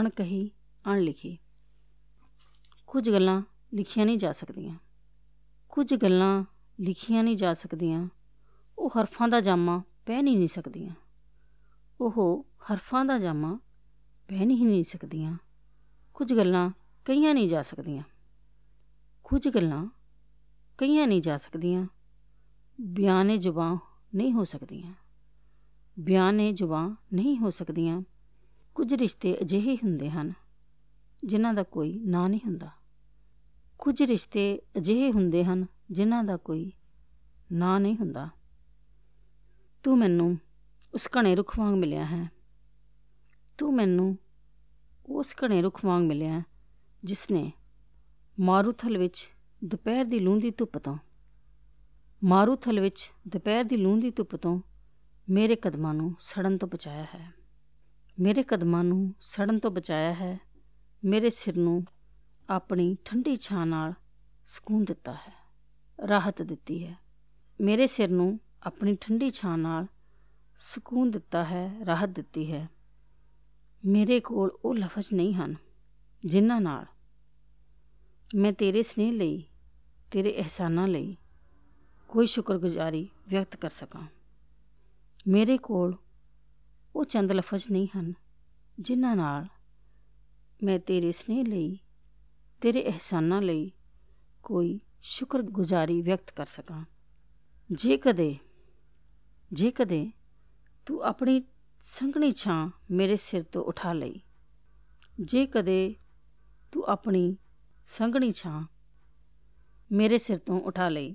ਅਣਕਹੀ ਅਣਲਿਖੀ ਕੁਝ ਗੱਲਾਂ ਲਿਖੀਆਂ ਨਹੀਂ ਜਾ ਸਕਦੀਆਂ। ਕੁਝ ਗੱਲਾਂ ਲਿਖੀਆਂ ਨਹੀਂ ਜਾ ਸਕਦੀਆਂ। ਉਹ ਹਰਫਾਂ ਦਾ ਜਾਮਾ ਪਹਿਨ ਹੀ ਨਹੀਂ ਸਕਦੀਆਂ। ਉਹ ਹਰਫਾਂ ਦਾ ਜਾਮਾ ਪਹਿਨ ਹੀ ਨਹੀਂ ਸਕਦੀਆਂ। ਕੁਝ ਗੱਲਾਂ ਕਹੀਆਂ ਨਹੀਂ ਜਾ ਸਕਦੀਆਂ। ਕੁਝ ਗੱਲਾਂ ਕਹੀਆਂ ਨਹੀਂ ਜਾ ਸਕਦੀਆਂ। ਬਿਆਨੇ ਜ਼ੁਬਾਂ ਨਹੀਂ ਹੋ ਸਕਦੀਆਂ। ਬਿਆਨੇ ਜ਼ੁਬਾਂ ਨਹੀਂ ਹੋ ਸਕਦੀਆਂ। ਕੁਝ ਰਿਸ਼ਤੇ ਅਜਿਹੇ ਹੁੰਦੇ ਹਨ ਜਿਨ੍ਹਾਂ ਦਾ ਕੋਈ ਨਾਂ ਨਹੀਂ ਹੁੰਦਾ। ਕੁਝ ਰਿਸ਼ਤੇ ਅਜਿਹੇ ਹੁੰਦੇ ਹਨ ਜਿਨ੍ਹਾਂ ਦਾ ਕੋਈ ਨਾਂ ਨਹੀਂ ਹੁੰਦਾ। ਤੂੰ ਮੈਨੂੰ ਉਸ ਘਣੇ ਰੁੱਖ ਵਾਂਗ ਮਿਲਿਆ ਹੈ। ਤੂੰ ਮੈਨੂੰ ਉਸ ਘਣੇ ਰੁੱਖ ਵਾਂਗ ਮਿਲਿਆ ਜਿਸ ਨੇ ਮਾਰੂਥਲ ਵਿੱਚ ਦੁਪਹਿਰ ਦੀ ਲੂੰਦੀ ਧੁੱਪ ਤੋਂ, ਮਾਰੂਥਲ ਵਿੱਚ ਦੁਪਹਿਰ ਦੀ ਲੂੰਦੀ ਧੁੱਪ ਤੋਂ ਮੇਰੇ ਕਦਮਾਂ ਨੂੰ ਸੜਨ ਤੋਂ ਬਚਾਇਆ ਹੈ। ਮੇਰੇ ਕਦਮਾਂ ਨੂੰ ਸੜਨ ਤੋਂ ਬਚਾਇਆ ਹੈ, ਮੇਰੇ ਸਿਰ ਨੂੰ ਆਪਣੀ ਠੰਡੀ ਛਾਂ ਨਾਲ ਸਕੂਨ ਦਿੱਤਾ ਹੈ, ਰਾਹਤ ਦਿੱਤੀ ਹੈ। ਮੇਰੇ ਸਿਰ ਨੂੰ ਆਪਣੀ ਠੰਡੀ ਛਾਂ ਨਾਲ ਸਕੂਨ ਦਿੱਤਾ ਹੈ, ਰਾਹਤ ਦਿੱਤੀ ਹੈ। ਮੇਰੇ ਕੋਲ ਉਹ ਲਫ਼ਜ਼ ਨਹੀਂ ਹਨ ਜਿਨ੍ਹਾਂ ਨਾਲ ਮੈਂ ਤੇਰੇ ਸਨੇਹ ਲਈ, ਤੇਰੇ ਅਹਿਸਾਨਾਂ ਲਈ ਕੋਈ ਸ਼ੁਕਰਗੁਜ਼ਾਰੀ ਵਿਅਕਤ ਕਰ ਸਕਾਂ। ਮੇਰੇ ਕੋਲ ਉਹ ਚੰਦ ਲਫ਼ਜ਼ ਨਹੀਂ ਹਨ, ਜਿਨ੍ਹਾਂ ਨਾਲ ਮੈਂ ਤੇਰੇ ਸਨੇਹ ਲਈ, ਤੇਰੇ ਅਹਿਸਾਨਾਂ ਲਈ ਕੋਈ ਸ਼ੁਕਰਗੁਜ਼ਾਰੀ ਵਿਅਕਤ ਕਰ ਸਕਾਂ। ਜੇ ਕਦੇ ਜੇ ਕਦੇ ਤੂੰ ਆਪਣੀ ਸੰਘਣੀ ਛਾਂ ਮੇਰੇ ਸਿਰ ਤੋਂ ਉਠਾ ਲਈ, ਜੇ ਕਦੇ ਤੂੰ ਆਪਣੀ ਸੰਘਣੀ ਛਾਂ ਮੇਰੇ ਸਿਰ ਤੋਂ ਉਠਾ ਲਈ,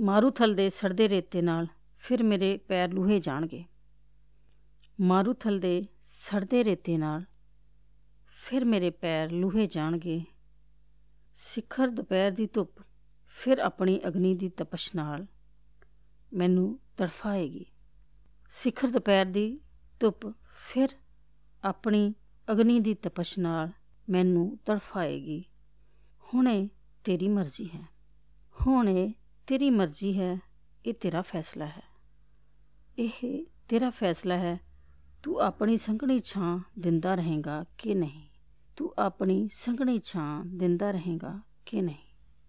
ਮਾਰੂਥਲ ਦੇ ਸੜਦੇ ਰੇਤੇ ਨਾਲ ਫਿਰ ਮੇਰੇ ਪੈਰ ਲੂਹੇ ਜਾਣਗੇ। ਮਾਰੂਥਲ ਦੇ ਸੜਦੇ ਰੇਤੇ ਨਾਲ ਫਿਰ ਮੇਰੇ ਪੈਰ ਲੂਹੇ ਜਾਣਗੇ। ਸਿਖਰ ਦੁਪਹਿਰ ਦੀ ਧੁੱਪ ਫਿਰ ਆਪਣੀ ਅਗਨੀ ਦੀ ਤਪਸ਼ ਨਾਲ ਮੈਨੂੰ ਤੜਫਾਏਗੀ। ਸਿਖਰ ਦੁਪਹਿਰ ਦੀ ਧੁੱਪ ਫਿਰ ਆਪਣੀ ਅਗਨੀ ਦੀ ਤਪਸ਼ ਨਾਲ ਮੈਨੂੰ ਤੜਫਾਏਗੀ। ਹੁਣੇ ਤੇਰੀ ਮਰਜ਼ੀ ਹੈ। ਹੁਣੇ ਤੇਰੀ ਮਰਜ਼ੀ ਹੈ। ਇਹ ਤੇਰਾ ਫੈਸਲਾ ਹੈ। ਇਹ ਤੇਰਾ ਫੈਸਲਾ ਹੈ। ਤੂੰ ਆਪਣੀ ਸੰਘਣੀ ਛਾਂ ਦਿੰਦਾ ਰਹੇਗਾ ਕਿ ਨਹੀਂ? ਤੂੰ ਆਪਣੀ ਸੰਘਣੀ ਛਾਂ ਦਿੰਦਾ ਰਹੇਗਾ ਕਿ ਨਹੀਂ?